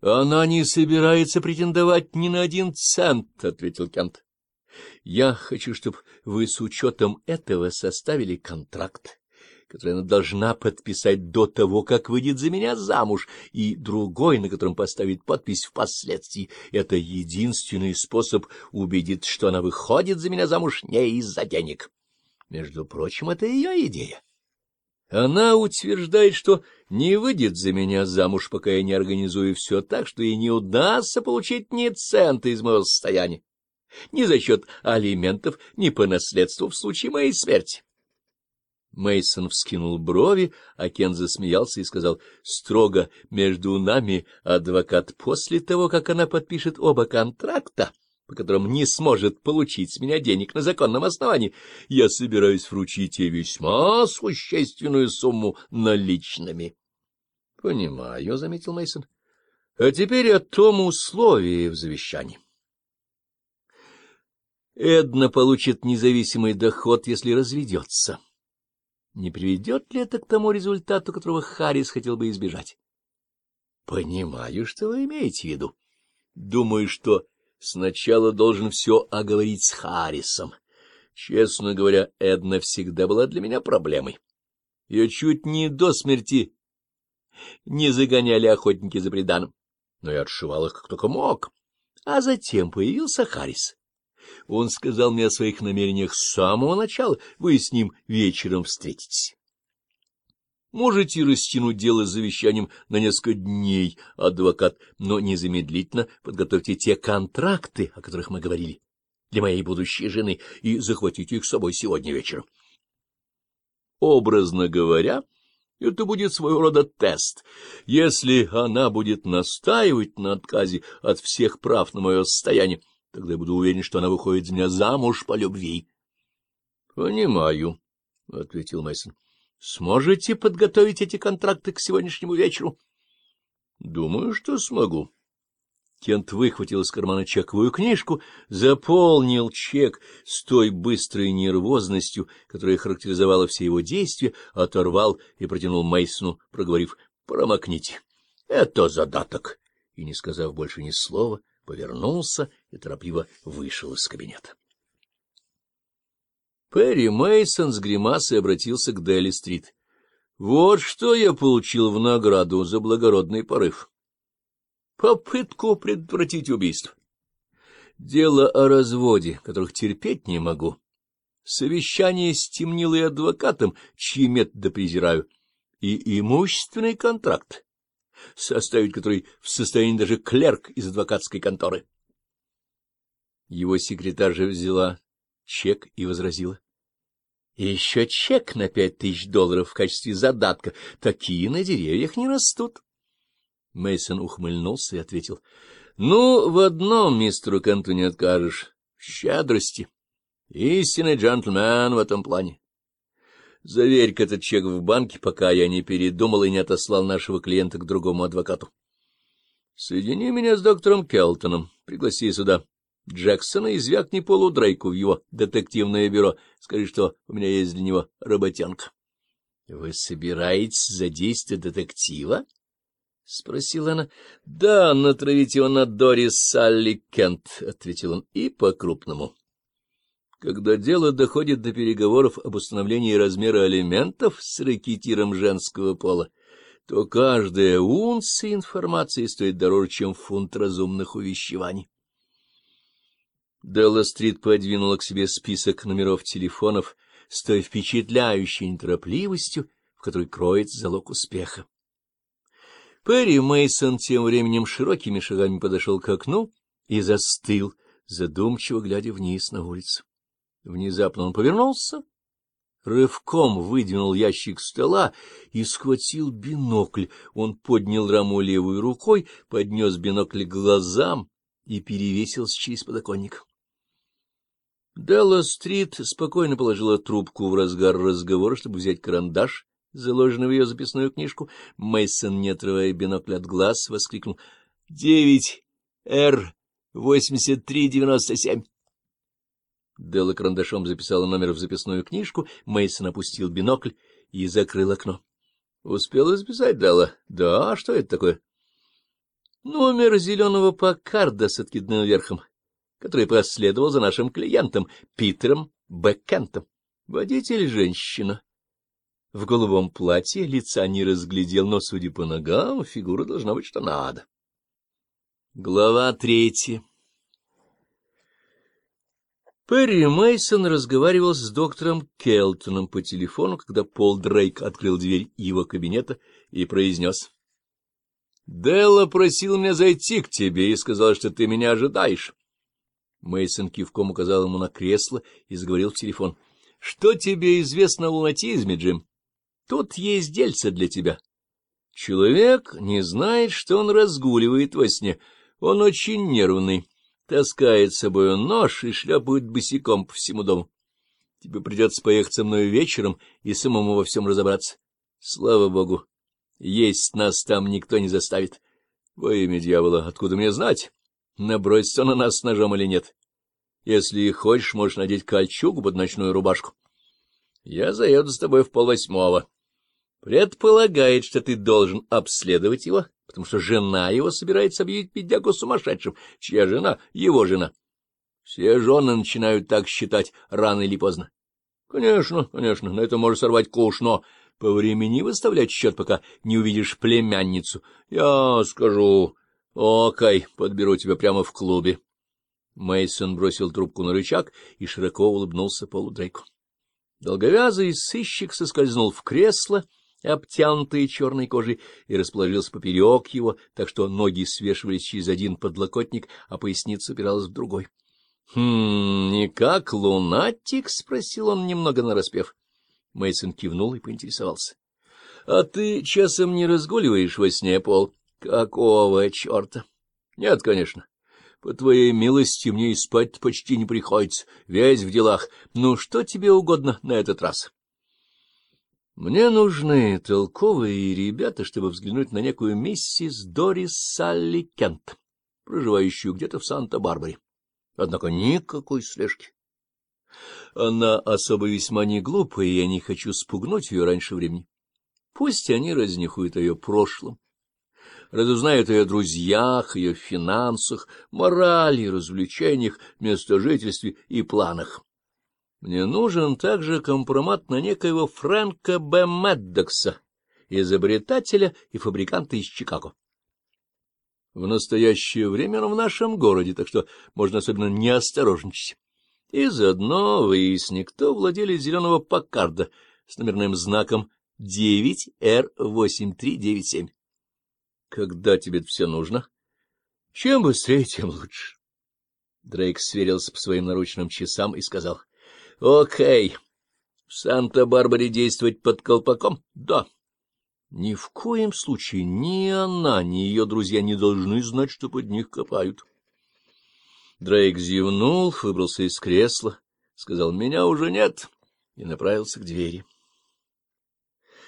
— Она не собирается претендовать ни на один цент, — ответил Кент. — Я хочу, чтобы вы с учетом этого составили контракт, который она должна подписать до того, как выйдет за меня замуж, и другой, на котором поставит подпись впоследствии. Это единственный способ убедить, что она выходит за меня замуж не из-за денег. Между прочим, это ее идея. Она утверждает, что не выйдет за меня замуж, пока я не организую все так, что ей не удастся получить ни цента из моего состояния, ни за счет алиментов, ни по наследству в случае моей смерти. Мейсон вскинул брови, а Кен засмеялся и сказал, «Строго между нами, адвокат, после того, как она подпишет оба контракта, по которым не сможет получить с меня денег на законном основании, я собираюсь вручить ей весьма существенную сумму наличными. — Понимаю, — заметил мейсон А теперь о том условии в завещании. Эдна получит независимый доход, если разведется. Не приведет ли это к тому результату, которого Харрис хотел бы избежать? — Понимаю, что вы имеете в виду. Думаю, что сначала должен все оговорить с Харрисом. Честно говоря, Эдна всегда была для меня проблемой. Ее чуть не до смерти не загоняли охотники за преданом, но я отшивал их как только мог. А затем появился Харрис. Он сказал мне о своих намерениях с самого начала, вы с ним вечером встретитесь. Можете растянуть дело с завещанием на несколько дней, адвокат, но незамедлительно подготовьте те контракты, о которых мы говорили, для моей будущей жены, и захватите их с собой сегодня вечером. Образно говоря, это будет своего рода тест. Если она будет настаивать на отказе от всех прав на мое состояние, тогда я буду уверен, что она выходит за меня замуж по любви. — Понимаю, — ответил Мэйсон. Сможете подготовить эти контракты к сегодняшнему вечеру? — Думаю, что смогу. Кент выхватил из кармана чековую книжку, заполнил чек с той быстрой нервозностью, которая характеризовала все его действия, оторвал и протянул Мейсону, проговорив «Промокните». «Это задаток!» И, не сказав больше ни слова, повернулся и торопливо вышел из кабинета. Перри Мейсон с гримасой обратился к Дели-стрит. Вот что я получил в награду за благородный порыв. Попытку предотвратить убийство. Дело о разводе, которых терпеть не могу. Совещание с темнилой адвокатом, чьи методы презираю. И имущественный контракт, составить который в состоянии даже клерк из адвокатской конторы. Его секретарь же взяла чек и возразила. Еще чек на пять тысяч долларов в качестве задатка. Такие на деревьях не растут. Мейсон ухмыльнулся и ответил. — Ну, в одном мистеру Канту не откажешь. Щедрости. Истинный джентльмен в этом плане. Заверь-ка этот чек в банке, пока я не передумал и не отослал нашего клиента к другому адвокату. — Соедини меня с доктором Келтоном. Пригласи сюда. — Джексона и звякни Полу Дрейку в его детективное бюро. Скажи, что у меня есть для него работенка. — Вы собираетесь задействовать детектива? — спросила она. — Да, натравить его на Дорис Салли Кент, — ответил он, — и по-крупному. Когда дело доходит до переговоров об установлении размера алиментов с ракетиром женского пола, то каждая унция информации стоит дороже, чем фунт разумных увещеваний. Делла-стрит подвинула к себе список номеров телефонов с той впечатляющей неторопливостью, в которой кроется залог успеха. Перри Мейсон тем временем широкими шагами подошел к окну и застыл, задумчиво глядя вниз на улицу. Внезапно он повернулся, рывком выдвинул ящик стола и схватил бинокль. Он поднял раму левой рукой, поднес бинокль к глазам и перевесился через подоконник. Делла-стрит спокойно положила трубку в разгар разговора, чтобы взять карандаш, заложенный в ее записную книжку. Мейсон, не отрывая бинокля от глаз, воскликнул. — Девять Р восемьдесят три девяносто семь. Делла карандашом записала номер в записную книжку, Мейсон опустил бинокль и закрыл окно. — Успела записать, Делла? — Да, что это такое? — Номер зеленого Паккарда с откидным верхом. — который проследовал за нашим клиентом Питером Беккентом. Водитель — женщина. В голубом платье лица не разглядел, но, судя по ногам, фигура должна быть что надо. Глава третья Перри Мейсон разговаривал с доктором Келтоном по телефону, когда Пол Дрейк открыл дверь его кабинета и произнес. — Делла просил меня зайти к тебе и сказал, что ты меня ожидаешь. Мейсон кивком указал ему на кресло и заговорил в телефон. — Что тебе известно о лунатизме, Джим? Тут есть дельце для тебя. Человек не знает, что он разгуливает во сне. Он очень нервный, таскает с собой нож и шляпает босиком по всему дому. Тебе придется поехать со мной вечером и самому во всем разобраться. Слава богу, есть нас там никто не заставит. Во имя дьявола, откуда мне знать? набросится на нас с ножом или нет. Если хочешь, можешь надеть кольчугу под ночную рубашку. Я заеду с тобой в полвосьмого. Предполагает, что ты должен обследовать его, потому что жена его собирается объявить бедягу сумасшедшим. Чья жена? Его жена. Все жены начинают так считать рано или поздно. Конечно, конечно, на это может сорвать куш, но по времени выставлять счет, пока не увидишь племянницу. Я скажу... Окей, подберу тебя прямо в клубе. Мейсон бросил трубку на рычаг и широко улыбнулся Полу Дрейку. Долговязый сыщик соскользнул в кресло, обтянутое черной кожей, и расположился поперек его, так что ноги свешивались через один подлокотник, а поясница упиралась в другой. — Хм, не как лунатик? — спросил он немного нараспев. Мейсон кивнул и поинтересовался. — А ты часом не разгуливаешь во сне, Пол? —— Какого черта? — Нет, конечно. По твоей милости мне и спать почти не приходится, весь в делах. Ну, что тебе угодно на этот раз? — Мне нужны толковые ребята, чтобы взглянуть на некую миссис Дорис Салли Кент, проживающую где-то в Санта-Барбаре. Однако никакой слежки. Она особо весьма не глупая, и я не хочу спугнуть ее раньше времени. Пусть они разнюхают о ее прошлом, разузнает о ее друзьях, ее финансах, морали, развлечениях, местожительстве и планах. Мне нужен также компромат на некоего Фрэнка Б. Меддокса, изобретателя и фабриканта из Чикаго. В настоящее время он в нашем городе, так что можно особенно не осторожничать. И заодно выясни, кто владелец зеленого Паккарда с номерным знаком 9R8397. Когда тебе все нужно? Чем быстрее, тем лучше. Дрейк сверился по своим наручным часам и сказал. — Окей. В Санта-Барбаре действовать под колпаком? — Да. Ни в коем случае ни она, ни ее друзья не должны знать, что под них копают. Дрейк зевнул, выбрался из кресла, сказал «меня уже нет» и направился к двери.